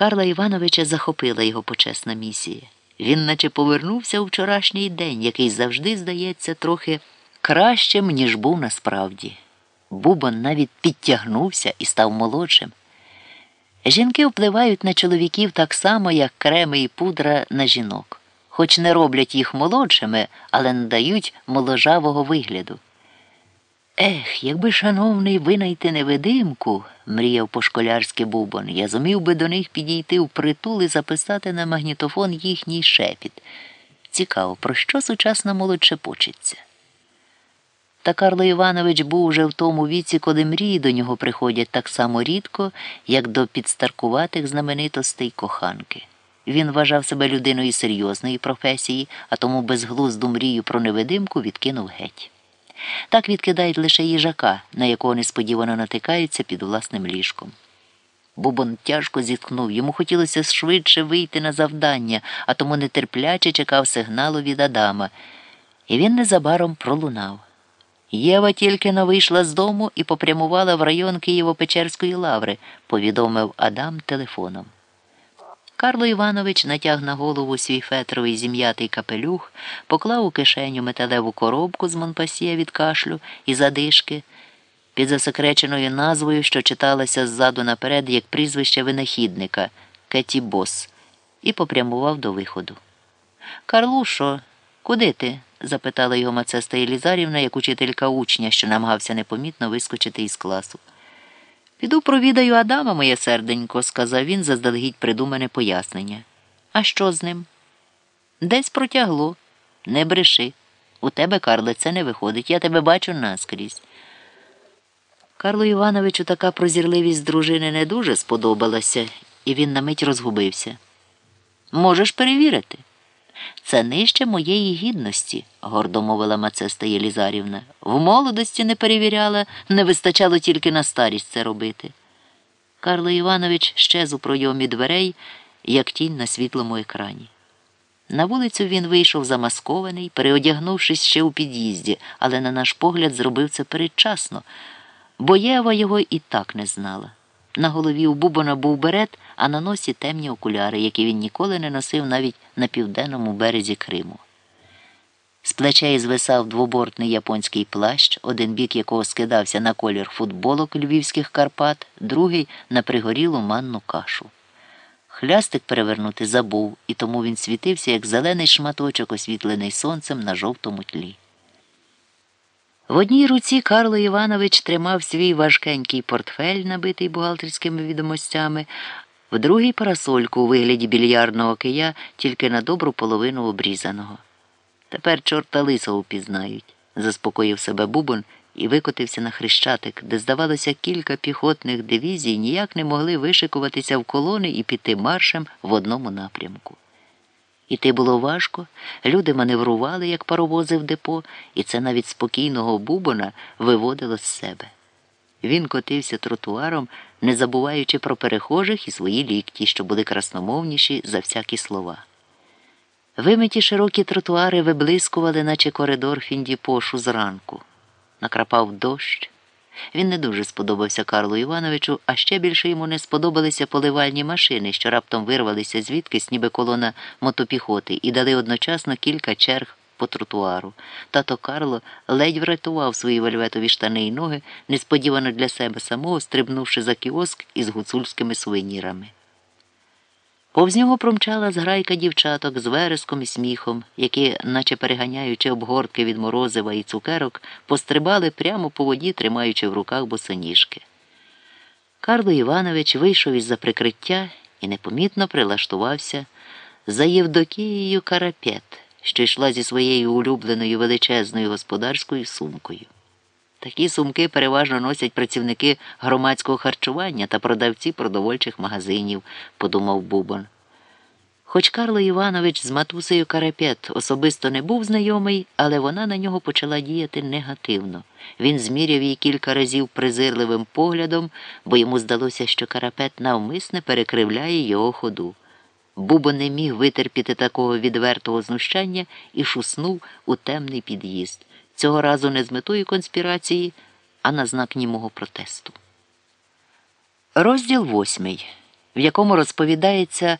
Карла Івановича захопила його почесна місія. Він наче повернувся у вчорашній день, який завжди здається трохи кращим, ніж був насправді. Бубон навіть підтягнувся і став молодшим. Жінки впливають на чоловіків так само, як креми і пудра на жінок, хоч не роблять їх молодшими, але надають моложавого вигляду. Ех, якби, шановний, винайти невидимку, мріяв по-школярськи Бубон, я зумів би до них підійти впритул і записати на магнітофон їхній шепіт. Цікаво, про що сучасна молодь шепочеться. Та Карло Іванович був уже в тому віці, коли мрії до нього приходять так само рідко, як до підстаркуватих знаменитостей коханки. Він вважав себе людиною серйозної професії, а тому безглузду мрію про невидимку відкинув геть. Так відкидають лише їжака, на якого несподівано натикаються під власним ліжком. Бубон тяжко зітхнув, йому хотілося швидше вийти на завдання, а тому нетерпляче чекав сигналу від Адама, і він незабаром пролунав. Єва тільки но вийшла з дому і попрямувала в район Києво-Печерської лаври, повідомив Адам телефоном. Карло Іванович натяг на голову свій фетровий зім'ятий капелюх, поклав у кишеню металеву коробку з Монпасія від кашлю і задишки під засекреченою назвою, що читалася ззаду наперед як прізвище винахідника Кеті Бос, і попрямував до виходу. Карлушо, куди ти? запитала його Мацеста Єлізарівна, як учителька учня, що намагався непомітно вискочити із класу. Піду провідаю Адама, моє серденько, сказав він заздалегідь придумане пояснення. А що з ним? Десь протягло. Не бреши. У тебе, Карле, це не виходить. Я тебе бачу наскрізь. Карлу Івановичу така прозірливість дружини не дуже сподобалася, і він на мить розгубився. Можеш перевірити. Це нижче моєї гідності, гордо мовила Мацеста Єлізарівна. В молодості не перевіряла, не вистачало тільки на старість це робити. Карло Іванович щез у пройомі дверей, як тінь на світлому екрані. На вулицю він вийшов замаскований, переодягнувшись ще у під'їзді, але, на наш погляд, зробив це передчасно, бо Єва його і так не знала. На голові у Бубона був берет, а на носі темні окуляри, які він ніколи не носив навіть на південному березі Криму. З плечей звисав двобортний японський плащ, один бік якого скидався на колір футболок львівських Карпат, другий на пригорілу манну кашу. Хлястик перевернути забув, і тому він світився, як зелений шматочок, освітлений сонцем на жовтому тлі. В одній руці Карло Іванович тримав свій важкенький портфель, набитий бухгалтерськими відомостями, в другій парасольку у вигляді більярдного кия тільки на добру половину обрізаного. Тепер чорта лисого впізнають, заспокоїв себе Бубон і викотився на хрещатик, де, здавалося, кілька піхотних дивізій ніяк не могли вишикуватися в колони і піти маршем в одному напрямку. Іти було важко, люди маневрували, як паровози в депо, і це навіть спокійного бубона виводило з себе. Він котився тротуаром, не забуваючи про перехожих і свої лікті, що були красномовніші за всякі слова. Вимиті широкі тротуари виблискували, наче коридор Фіндіпошу зранку. Накрапав дощ. Він не дуже сподобався Карлу Івановичу, а ще більше йому не сподобалися поливальні машини, що раптом вирвалися звідкись, ніби колона мотопіхоти, і дали одночасно кілька черг по тротуару. Тато Карло ледь врятував свої вельветові штани й ноги, несподівано для себе самого, стрибнувши за кіоск із гуцульськими сувенірами. Повз нього промчала зграйка дівчаток з вереском і сміхом, які, наче переганяючи обгортки від морозива і цукерок, пострибали прямо по воді, тримаючи в руках босоніжки. Карло Іванович вийшов із за прикриття і непомітно прилаштувався за Євдокією Карапет, що йшла зі своєю улюбленою величезною господарською сумкою. Такі сумки переважно носять працівники громадського харчування та продавці продовольчих магазинів, подумав Бубон. Хоч Карло Іванович з матусею Карапет особисто не був знайомий, але вона на нього почала діяти негативно. Він зміряв її кілька разів презирливим поглядом, бо йому здалося, що Карапет навмисне перекривляє його ходу. Бубо не міг витерпіти такого відвертого знущання і шуснув у темний під'їзд цього разу не з метою конспірації, а на знак німого протесту. Розділ восьмий. в якому розповідається